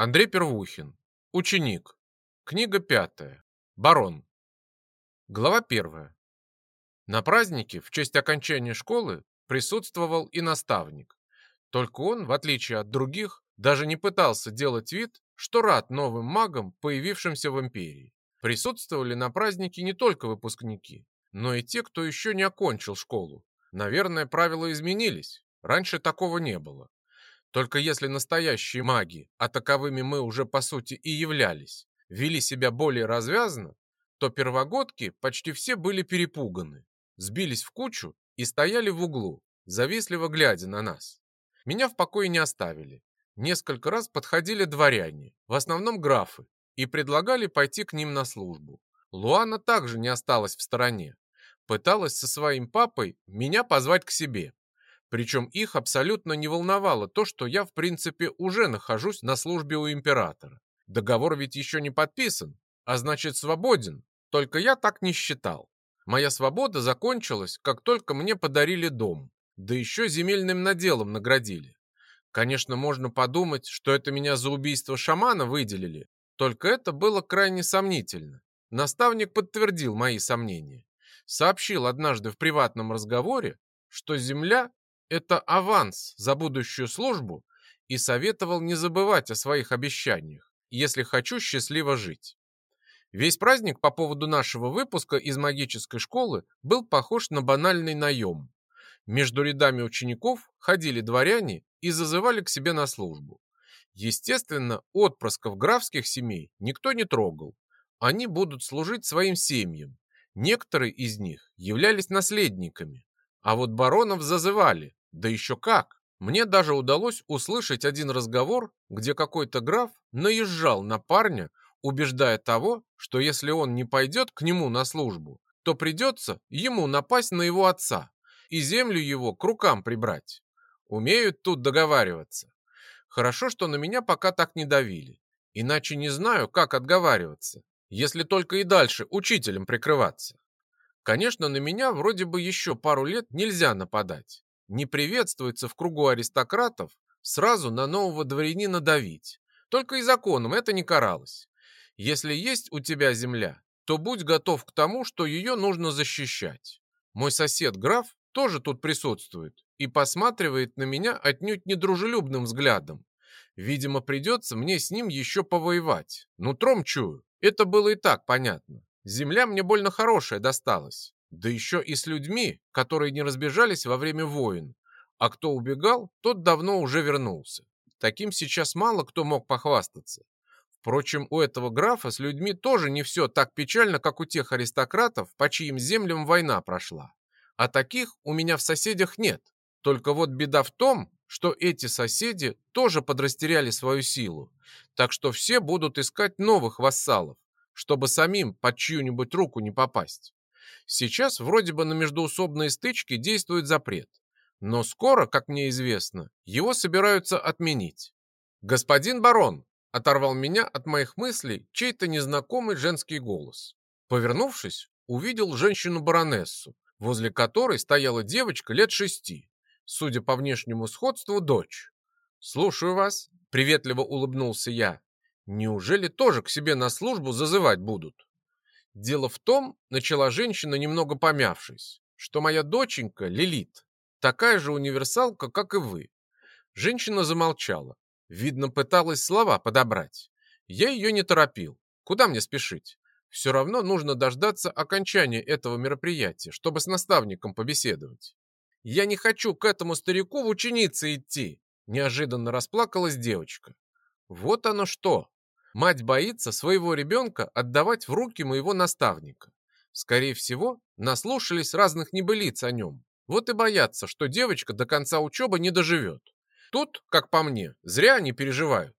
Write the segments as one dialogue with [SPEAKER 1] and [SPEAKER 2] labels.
[SPEAKER 1] Андрей Первухин. Ученик. Книга пятая. Барон. Глава первая. На празднике в честь окончания школы присутствовал и наставник. Только он, в отличие от других, даже не пытался делать вид, что рад новым магам, появившимся в империи. Присутствовали на празднике не только выпускники, но и те, кто еще не окончил школу. Наверное, правила изменились. Раньше такого не было. Только если настоящие маги, а таковыми мы уже по сути и являлись, вели себя более развязно, то первогодки почти все были перепуганы, сбились в кучу и стояли в углу, завистливо глядя на нас. Меня в покое не оставили. Несколько раз подходили дворяне, в основном графы, и предлагали пойти к ним на службу. Луана также не осталась в стороне. Пыталась со своим папой меня позвать к себе. Причем их абсолютно не волновало то, что я, в принципе, уже нахожусь на службе у императора. Договор ведь еще не подписан, а значит свободен. Только я так не считал. Моя свобода закончилась, как только мне подарили дом, да еще земельным наделом наградили. Конечно, можно подумать, что это меня за убийство шамана выделили, только это было крайне сомнительно. Наставник подтвердил мои сомнения. Сообщил однажды в приватном разговоре, что земля это аванс за будущую службу и советовал не забывать о своих обещаниях, если хочу счастливо жить. Весь праздник по поводу нашего выпуска из магической школы был похож на банальный наем. Между рядами учеников ходили дворяне и зазывали к себе на службу. Естественно, отпрысков графских семей никто не трогал. Они будут служить своим семьям. Некоторые из них являлись наследниками, а вот баронов зазывали, да еще как! Мне даже удалось услышать один разговор, где какой-то граф наезжал на парня, убеждая того, что если он не пойдет к нему на службу, то придется ему напасть на его отца и землю его к рукам прибрать. Умеют тут договариваться. Хорошо, что на меня пока так не давили. Иначе не знаю, как отговариваться, если только и дальше учителем прикрываться. Конечно, на меня вроде бы еще пару лет нельзя нападать не приветствуется в кругу аристократов сразу на нового дворянина давить. Только и законом это не каралось. Если есть у тебя земля, то будь готов к тому, что ее нужно защищать. Мой сосед граф тоже тут присутствует и посматривает на меня отнюдь недружелюбным взглядом. Видимо, придется мне с ним еще повоевать. Нутром чую. Это было и так понятно. Земля мне больно хорошая досталась. Да еще и с людьми, которые не разбежались во время войн. А кто убегал, тот давно уже вернулся. Таким сейчас мало кто мог похвастаться. Впрочем, у этого графа с людьми тоже не все так печально, как у тех аристократов, по чьим землям война прошла. А таких у меня в соседях нет. Только вот беда в том, что эти соседи тоже подрастеряли свою силу. Так что все будут искать новых вассалов, чтобы самим под чью-нибудь руку не попасть. Сейчас вроде бы на междоусобные стычки действует запрет, но скоро, как мне известно, его собираются отменить. «Господин барон!» – оторвал меня от моих мыслей чей-то незнакомый женский голос. Повернувшись, увидел женщину-баронессу, возле которой стояла девочка лет шести, судя по внешнему сходству, дочь. «Слушаю вас», — приветливо улыбнулся я. «Неужели тоже к себе на службу зазывать будут?» Дело в том, начала женщина, немного помявшись, что моя доченька Лилит такая же универсалка, как и вы. Женщина замолчала. Видно, пыталась слова подобрать. Я ее не торопил. Куда мне спешить? Все равно нужно дождаться окончания этого мероприятия, чтобы с наставником побеседовать. Я не хочу к этому старику в ученицы идти, неожиданно расплакалась девочка. Вот оно что. Мать боится своего ребенка отдавать в руки моего наставника. Скорее всего, наслушались разных небылиц о нем. Вот и боятся, что девочка до конца учебы не доживет. Тут, как по мне, зря они переживают.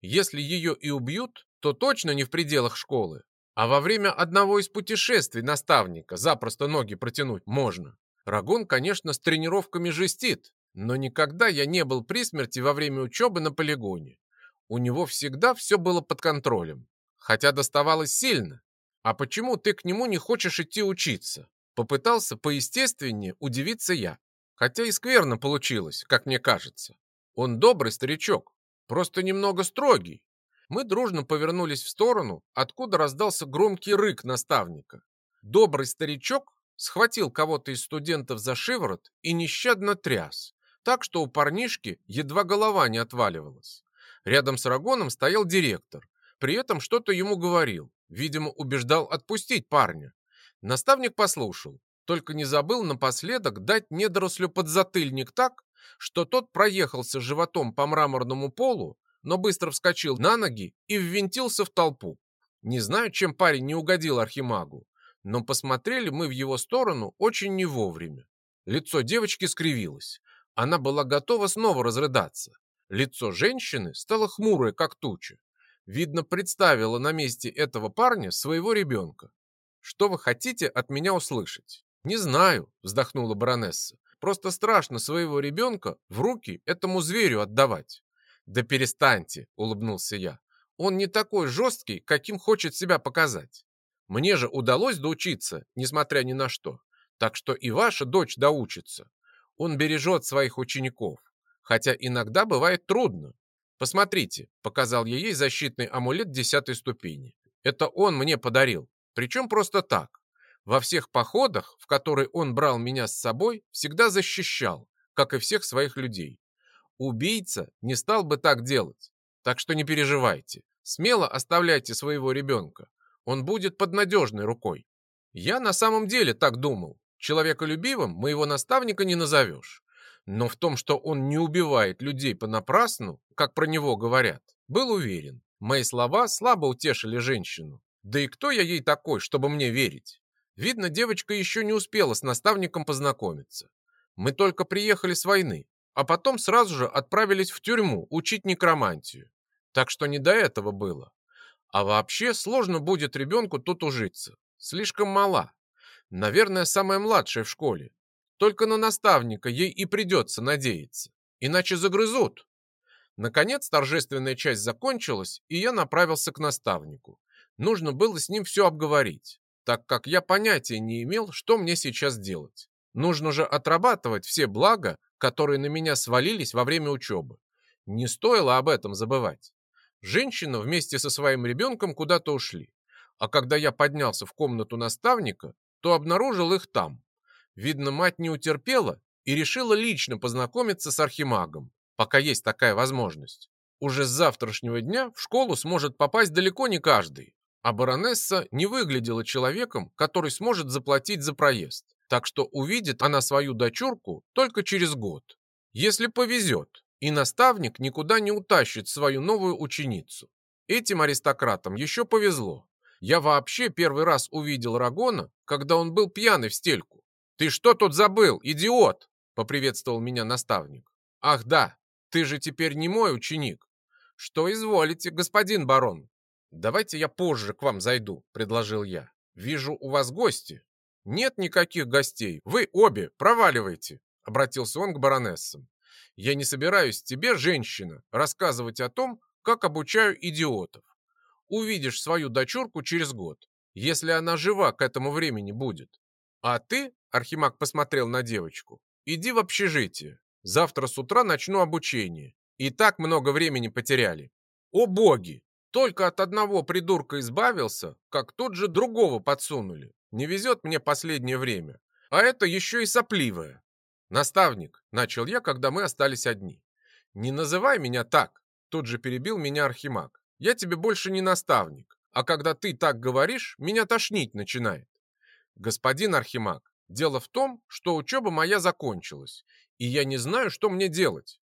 [SPEAKER 1] Если ее и убьют, то точно не в пределах школы. А во время одного из путешествий наставника запросто ноги протянуть можно. Рагон, конечно, с тренировками жестит, но никогда я не был при смерти во время учебы на полигоне. У него всегда все было под контролем, хотя доставалось сильно. А почему ты к нему не хочешь идти учиться? Попытался поестественнее удивиться я. Хотя и скверно получилось, как мне кажется. Он добрый старичок, просто немного строгий. Мы дружно повернулись в сторону, откуда раздался громкий рык наставника. Добрый старичок схватил кого-то из студентов за шиворот и нещадно тряс, так что у парнишки едва голова не отваливалась. Рядом с Рагоном стоял директор, при этом что-то ему говорил, видимо, убеждал отпустить парня. Наставник послушал, только не забыл напоследок дать недорослю подзатыльник так, что тот проехался животом по мраморному полу, но быстро вскочил на ноги и ввинтился в толпу. Не знаю, чем парень не угодил архимагу, но посмотрели мы в его сторону очень не вовремя. Лицо девочки скривилось. Она была готова снова разрыдаться. Лицо женщины стало хмурое, как туча. Видно, представила на месте этого парня своего ребенка. «Что вы хотите от меня услышать?» «Не знаю», — вздохнула баронесса. «Просто страшно своего ребенка в руки этому зверю отдавать». «Да перестаньте», — улыбнулся я. «Он не такой жесткий, каким хочет себя показать. Мне же удалось доучиться, несмотря ни на что. Так что и ваша дочь доучится. Он бережет своих учеников, хотя иногда бывает трудно. Посмотрите, показал я ей защитный амулет десятой ступени. Это он мне подарил, причем просто так. Во всех походах, в которые он брал меня с собой, всегда защищал, как и всех своих людей. Убийца не стал бы так делать, так что не переживайте. Смело оставляйте своего ребенка он будет под надежной рукой. Я на самом деле так думал. Человеколюбивым моего наставника не назовешь. Но в том, что он не убивает людей понапрасну, как про него говорят, был уверен. Мои слова слабо утешили женщину. Да и кто я ей такой, чтобы мне верить? Видно, девочка еще не успела с наставником познакомиться. Мы только приехали с войны, а потом сразу же отправились в тюрьму учить некромантию. Так что не до этого было. А вообще сложно будет ребенку тут ужиться. Слишком мала. Наверное, самая младшая в школе. Только на наставника ей и придется надеяться. Иначе загрызут. Наконец торжественная часть закончилась, и я направился к наставнику. Нужно было с ним все обговорить, так как я понятия не имел, что мне сейчас делать. Нужно же отрабатывать все блага, которые на меня свалились во время учебы. Не стоило об этом забывать. Женщина вместе со своим ребенком куда-то ушли. А когда я поднялся в комнату наставника, то обнаружил их там. Видно, мать не утерпела и решила лично познакомиться с архимагом, пока есть такая возможность. Уже с завтрашнего дня в школу сможет попасть далеко не каждый, а баронесса не выглядела человеком, который сможет заплатить за проезд. Так что увидит она свою дочурку только через год. Если повезет, и наставник никуда не утащит свою новую ученицу. Этим аристократам еще повезло. Я вообще первый раз увидел Рагона, когда он был пьяный в стельку. «Ты что тут забыл, идиот?» — поприветствовал меня наставник. «Ах да, ты же теперь не мой ученик». «Что изволите, господин барон?» «Давайте я позже к вам зайду», — предложил я. «Вижу, у вас гости». «Нет никаких гостей. Вы обе проваливайте», — обратился он к баронессам. Я не собираюсь тебе, женщина, рассказывать о том, как обучаю идиотов. Увидишь свою дочурку через год, если она жива к этому времени будет. А ты, Архимаг посмотрел на девочку, иди в общежитие. Завтра с утра начну обучение. И так много времени потеряли. О боги! Только от одного придурка избавился, как тут же другого подсунули. Не везет мне последнее время. А это еще и сопливая. «Наставник», — начал я, когда мы остались одни. «Не называй меня так», — тут же перебил меня Архимаг. «Я тебе больше не наставник, а когда ты так говоришь, меня тошнить начинает». «Господин Архимаг, дело в том, что учеба моя закончилась, и я не знаю, что мне делать».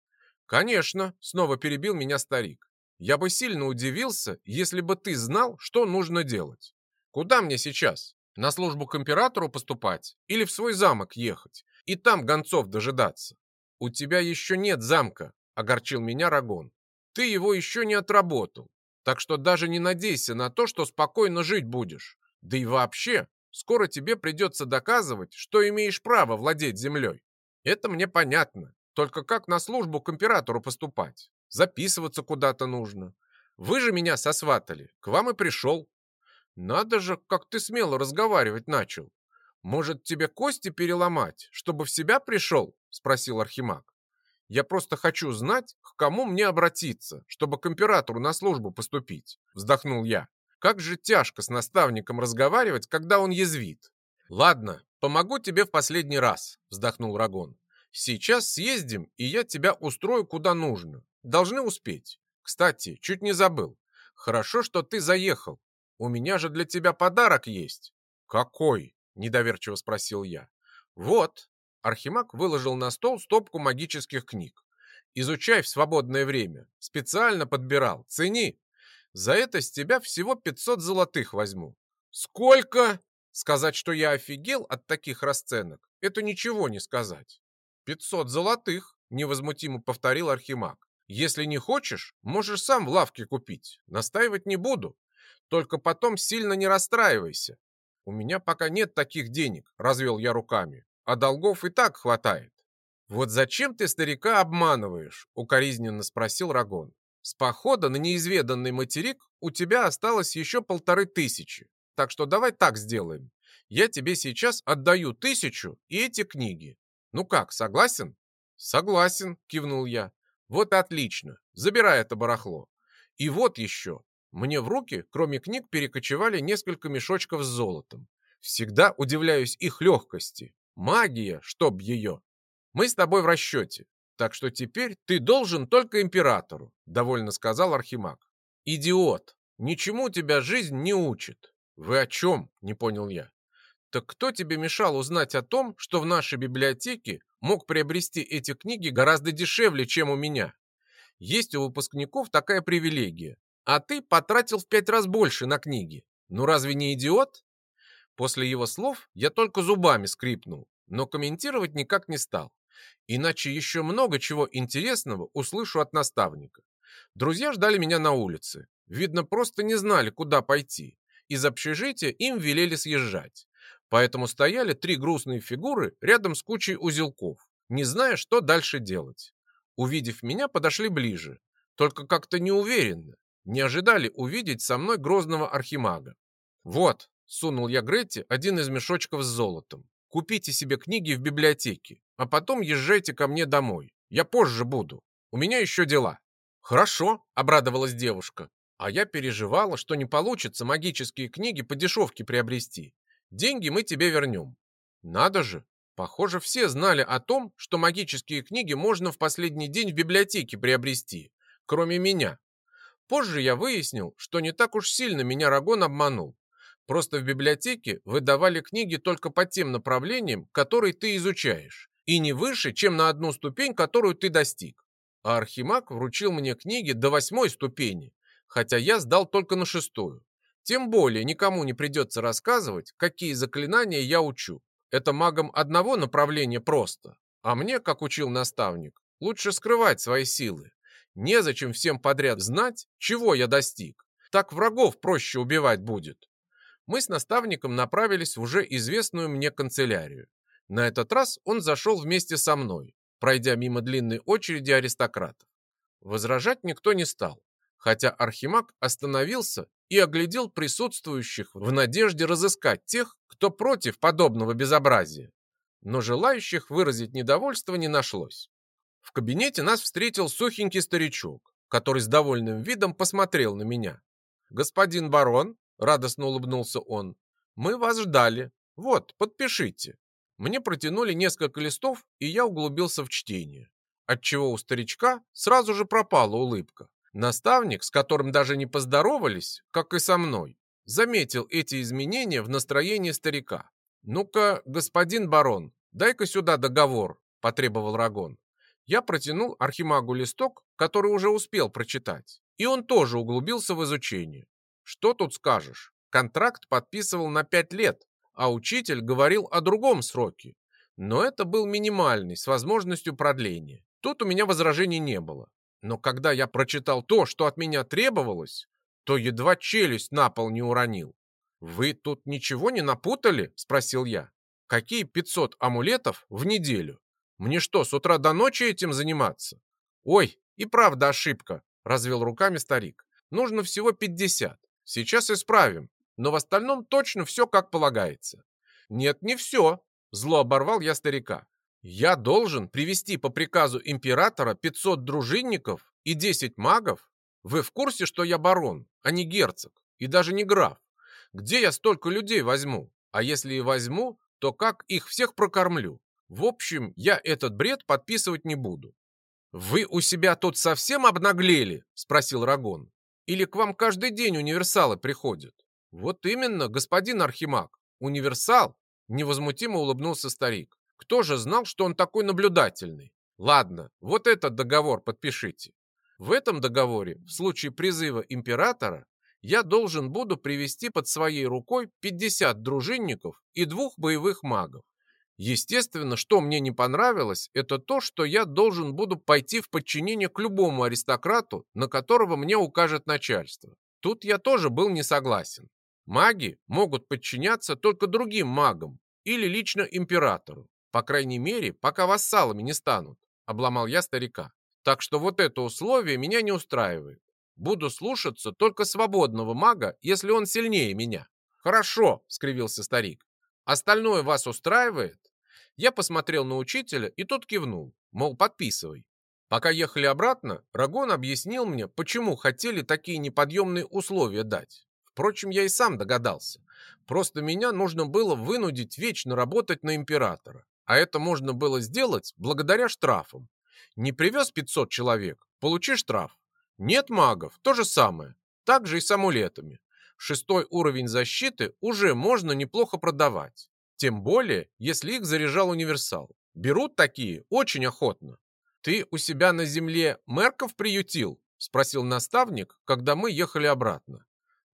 [SPEAKER 1] «Конечно», — снова перебил меня старик. «Я бы сильно удивился, если бы ты знал, что нужно делать. Куда мне сейчас? На службу к императору поступать или в свой замок ехать? и там гонцов дожидаться. У тебя еще нет замка, огорчил меня Рагон. Ты его еще не отработал, так что даже не надейся на то, что спокойно жить будешь. Да и вообще, скоро тебе придется доказывать, что имеешь право владеть землей. Это мне понятно. Только как на службу к императору поступать? Записываться куда-то нужно. Вы же меня сосватали, к вам и пришел. Надо же, как ты смело разговаривать начал. «Может, тебе кости переломать, чтобы в себя пришел?» — спросил Архимаг. Я просто хочу знать, к кому мне обратиться, чтобы к императору на службу поступить», — вздохнул я. «Как же тяжко с наставником разговаривать, когда он язвит». «Ладно, помогу тебе в последний раз», — вздохнул Рагон. «Сейчас съездим, и я тебя устрою куда нужно. Должны успеть. Кстати, чуть не забыл. Хорошо, что ты заехал. У меня же для тебя подарок есть». «Какой?» — недоверчиво спросил я. «Вот». Архимаг выложил на стол стопку магических книг. «Изучай в свободное время. Специально подбирал. Цени. За это с тебя всего 500 золотых возьму». «Сколько?» Сказать, что я офигел от таких расценок, это ничего не сказать. «Пятьсот золотых», — невозмутимо повторил Архимаг. «Если не хочешь, можешь сам в лавке купить. Настаивать не буду. Только потом сильно не расстраивайся. У меня пока нет таких денег», — развел я руками. «А долгов и так хватает». «Вот зачем ты старика обманываешь?» — укоризненно спросил Рагон. «С похода на неизведанный материк у тебя осталось еще полторы тысячи. Так что давай так сделаем. Я тебе сейчас отдаю тысячу и эти книги. Ну как, согласен? Согласен, кивнул я. Вот отлично. Забирай это барахло. И вот еще. Мне в руки, кроме книг, перекочевали несколько мешочков с золотом. Всегда удивляюсь их легкости. Магия, чтоб ее. Мы с тобой в расчете. Так что теперь ты должен только императору, довольно сказал Архимаг. Идиот, ничему тебя жизнь не учит. «Вы о чем?» – не понял я. «Так кто тебе мешал узнать о том, что в нашей библиотеке мог приобрести эти книги гораздо дешевле, чем у меня? Есть у выпускников такая привилегия, а ты потратил в пять раз больше на книги. Ну разве не идиот?» После его слов я только зубами скрипнул, но комментировать никак не стал. Иначе еще много чего интересного услышу от наставника. Друзья ждали меня на улице. Видно, просто не знали, куда пойти из общежития им велели съезжать. Поэтому стояли три грустные фигуры рядом с кучей узелков, не зная, что дальше делать. Увидев меня, подошли ближе, только как-то неуверенно, не ожидали увидеть со мной грозного архимага. «Вот», — сунул я Гретте один из мешочков с золотом, «купите себе книги в библиотеке, а потом езжайте ко мне домой. Я позже буду. У меня еще дела». «Хорошо», — обрадовалась девушка. А я переживала, что не получится магические книги по дешевке приобрести. Деньги мы тебе вернем. Надо же, похоже, все знали о том, что магические книги можно в последний день в библиотеке приобрести, кроме меня. Позже я выяснил, что не так уж сильно меня Рагон обманул. Просто в библиотеке выдавали книги только по тем направлениям, которые ты изучаешь, и не выше, чем на одну ступень, которую ты достиг. А Архимаг вручил мне книги до восьмой ступени, хотя я сдал только на шестую. Тем более никому не придется рассказывать, какие заклинания я учу. Это магам одного направления просто. А мне, как учил наставник, лучше скрывать свои силы. Незачем всем подряд знать, чего я достиг. Так врагов проще убивать будет. Мы с наставником направились в уже известную мне канцелярию. На этот раз он зашел вместе со мной, пройдя мимо длинной очереди аристократов. Возражать никто не стал хотя Архимаг остановился и оглядел присутствующих в надежде разыскать тех, кто против подобного безобразия. Но желающих выразить недовольство не нашлось. В кабинете нас встретил сухенький старичок, который с довольным видом посмотрел на меня. «Господин барон», — радостно улыбнулся он, — «мы вас ждали. Вот, подпишите». Мне протянули несколько листов, и я углубился в чтение, отчего у старичка сразу же пропала улыбка. Наставник, с которым даже не поздоровались, как и со мной, заметил эти изменения в настроении старика. «Ну-ка, господин барон, дай-ка сюда договор», – потребовал Рагон. Я протянул Архимагу листок, который уже успел прочитать, и он тоже углубился в изучение. Что тут скажешь? Контракт подписывал на пять лет, а учитель говорил о другом сроке. Но это был минимальный, с возможностью продления. Тут у меня возражений не было. Но когда я прочитал то, что от меня требовалось, то едва челюсть на пол не уронил. «Вы тут ничего не напутали?» – спросил я. «Какие 500 амулетов в неделю? Мне что, с утра до ночи этим заниматься?» «Ой, и правда ошибка», – развел руками старик. «Нужно всего 50. Сейчас исправим, но в остальном точно все как полагается». «Нет, не все», – зло оборвал я старика. Я должен привести по приказу императора 500 дружинников и 10 магов? Вы в курсе, что я барон, а не герцог, и даже не граф? Где я столько людей возьму? А если и возьму, то как их всех прокормлю? В общем, я этот бред подписывать не буду. «Вы у себя тут совсем обнаглели?» – спросил Рагон. «Или к вам каждый день универсалы приходят?» «Вот именно, господин Архимаг, универсал!» – невозмутимо улыбнулся старик. «Кто же знал, что он такой наблюдательный? Ладно, вот этот договор подпишите. В этом договоре, в случае призыва императора, я должен буду привести под своей рукой 50 дружинников и двух боевых магов. Естественно, что мне не понравилось, это то, что я должен буду пойти в подчинение к любому аристократу, на которого мне укажет начальство. Тут я тоже был не согласен. Маги могут подчиняться только другим магам или лично императору, по крайней мере, пока вассалами не станут, обломал я старика. Так что вот это условие меня не устраивает. Буду слушаться только свободного мага, если он сильнее меня. Хорошо, скривился старик. Остальное вас устраивает? Я посмотрел на учителя, и тот кивнул, мол, подписывай. Пока ехали обратно, Рагон объяснил мне, почему хотели такие неподъемные условия дать. Впрочем, я и сам догадался. Просто меня нужно было вынудить вечно работать на императора. А это можно было сделать благодаря штрафам. Не привез 500 человек, получи штраф. Нет магов, то же самое. Так же и с амулетами. Шестой уровень защиты уже можно неплохо продавать. Тем более, если их заряжал универсал. Берут такие очень охотно. «Ты у себя на земле мерков приютил?» – спросил наставник, когда мы ехали обратно.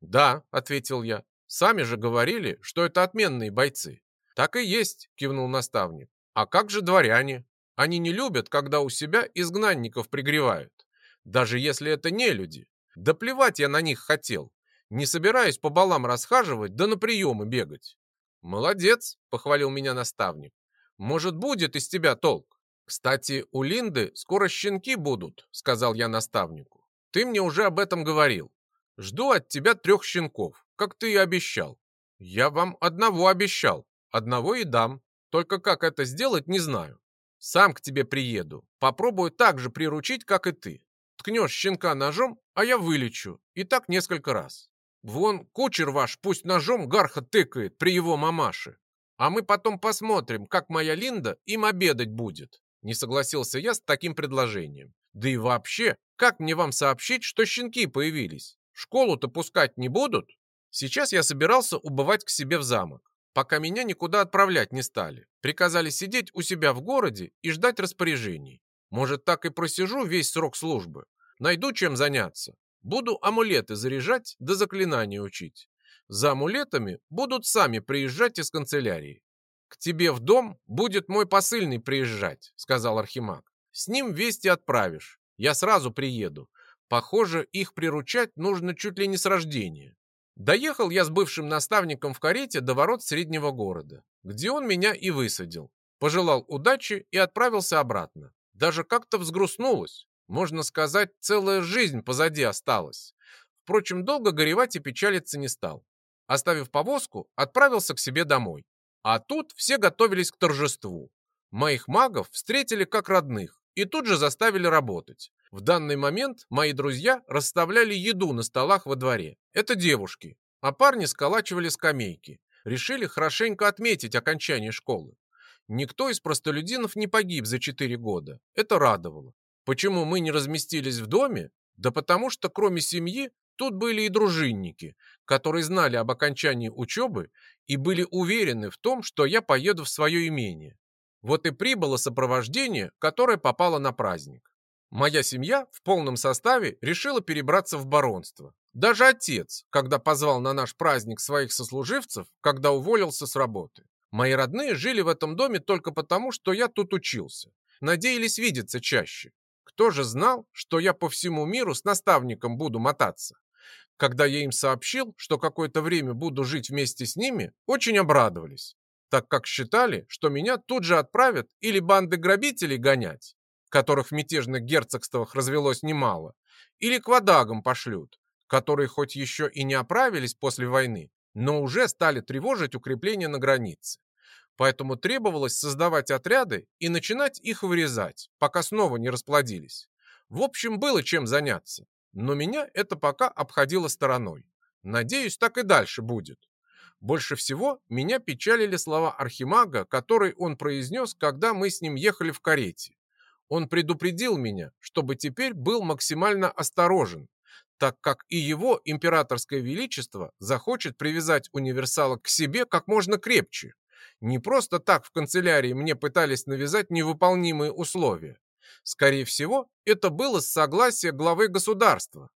[SPEAKER 1] «Да», – ответил я. «Сами же говорили, что это отменные бойцы». «Так и есть», – кивнул наставник. «А как же дворяне? Они не любят, когда у себя изгнанников пригревают. Даже если это не люди. Да плевать я на них хотел. Не собираюсь по балам расхаживать, да на приемы бегать. «Молодец», — похвалил меня наставник. «Может, будет из тебя толк?» «Кстати, у Линды скоро щенки будут», — сказал я наставнику. «Ты мне уже об этом говорил. Жду от тебя трех щенков, как ты и обещал». «Я вам одного обещал, одного и дам. Только как это сделать, не знаю. Сам к тебе приеду, попробую так же приручить, как и ты. Ткнешь щенка ножом, а я вылечу, и так несколько раз. Вон кучер ваш пусть ножом гарха тыкает при его мамаше. А мы потом посмотрим, как моя Линда им обедать будет. Не согласился я с таким предложением. Да и вообще, как мне вам сообщить, что щенки появились? Школу-то пускать не будут? Сейчас я собирался убывать к себе в замок, пока меня никуда отправлять не стали. Приказали сидеть у себя в городе и ждать распоряжений. Может, так и просижу весь срок службы. Найду чем заняться. Буду амулеты заряжать да заклинания учить. За амулетами будут сами приезжать из канцелярии. К тебе в дом будет мой посыльный приезжать, сказал Архимаг. С ним вести отправишь. Я сразу приеду. Похоже, их приручать нужно чуть ли не с рождения. Доехал я с бывшим наставником в карете до ворот среднего города, где он меня и высадил. Пожелал удачи и отправился обратно. Даже как-то взгрустнулось. Можно сказать, целая жизнь позади осталась. Впрочем, долго горевать и печалиться не стал. Оставив повозку, отправился к себе домой. А тут все готовились к торжеству. Моих магов встретили как родных и тут же заставили работать. В данный момент мои друзья расставляли еду на столах во дворе. Это девушки. А парни сколачивали скамейки. Решили хорошенько отметить окончание школы. Никто из простолюдинов не погиб за четыре года. Это радовало. Почему мы не разместились в доме? Да потому что кроме семьи тут были и дружинники, которые знали об окончании учебы и были уверены в том, что я поеду в свое имение. Вот и прибыло сопровождение, которое попало на праздник. Моя семья в полном составе решила перебраться в баронство. Даже отец, когда позвал на наш праздник своих сослуживцев, когда уволился с работы. Мои родные жили в этом доме только потому, что я тут учился. Надеялись видеться чаще. Кто же знал, что я по всему миру с наставником буду мотаться? Когда я им сообщил, что какое-то время буду жить вместе с ними, очень обрадовались, так как считали, что меня тут же отправят или банды грабителей гонять, которых в мятежных герцогствах развелось немало, или к водагам пошлют, которые хоть еще и не оправились после войны, но уже стали тревожить укрепления на границе. Поэтому требовалось создавать отряды и начинать их вырезать, пока снова не расплодились. В общем, было чем заняться. Но меня это пока обходило стороной. Надеюсь, так и дальше будет. Больше всего меня печалили слова Архимага, которые он произнес, когда мы с ним ехали в карете. Он предупредил меня, чтобы теперь был максимально осторожен, так как и его императорское величество захочет привязать универсала к себе как можно крепче. Не просто так в канцелярии мне пытались навязать невыполнимые условия. Скорее всего, это было с согласия главы государства.